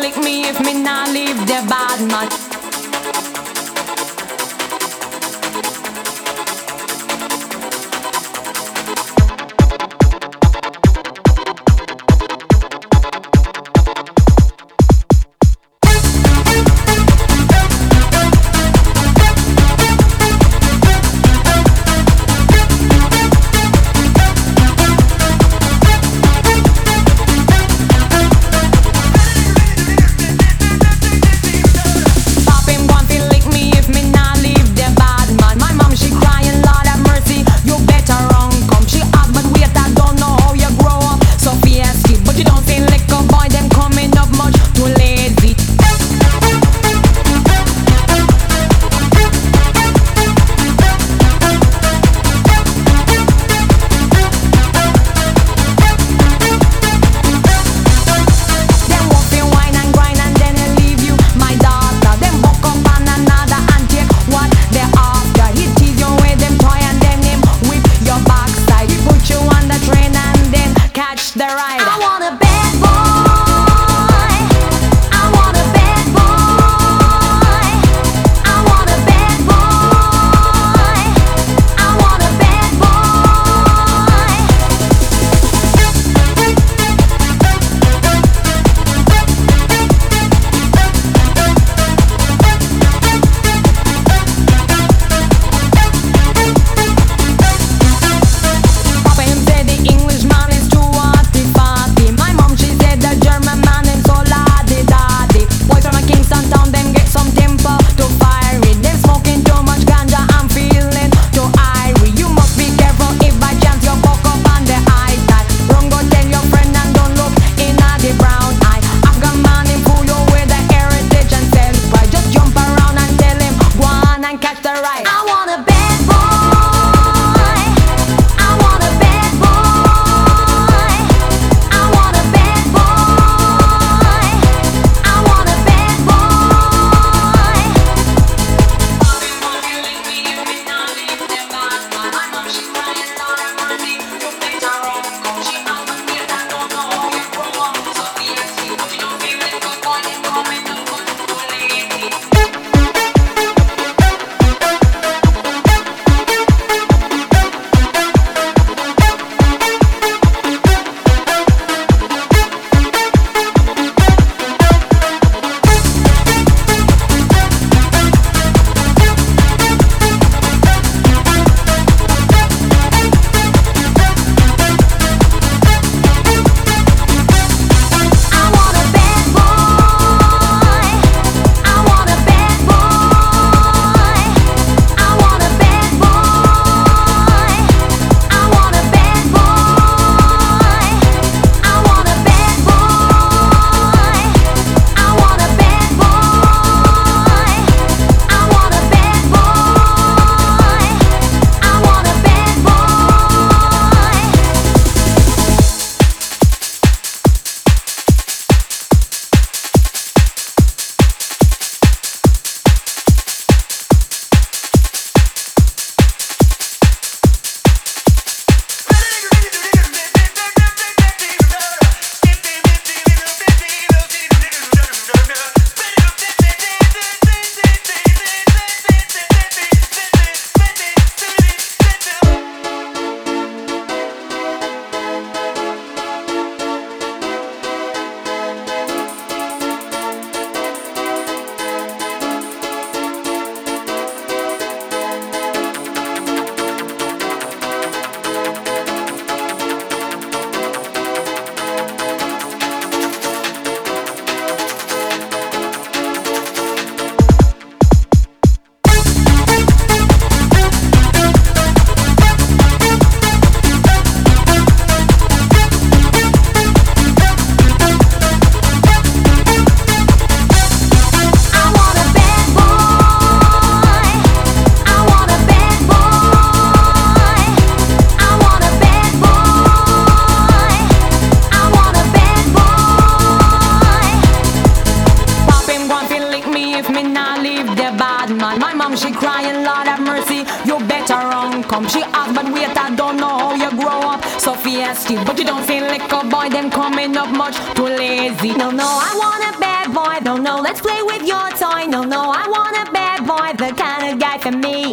lick me if me not leave the bad man. Man. My mom she crying, Lord have mercy. You better run come. She asked, but wait, I don't know how you grow up. So fiesty, but you don't feel like a boy. Them coming up much too lazy. No, no, I want a bad boy. No, no, let's play with your toy. No, no, I want a bad boy, the kind of guy for me.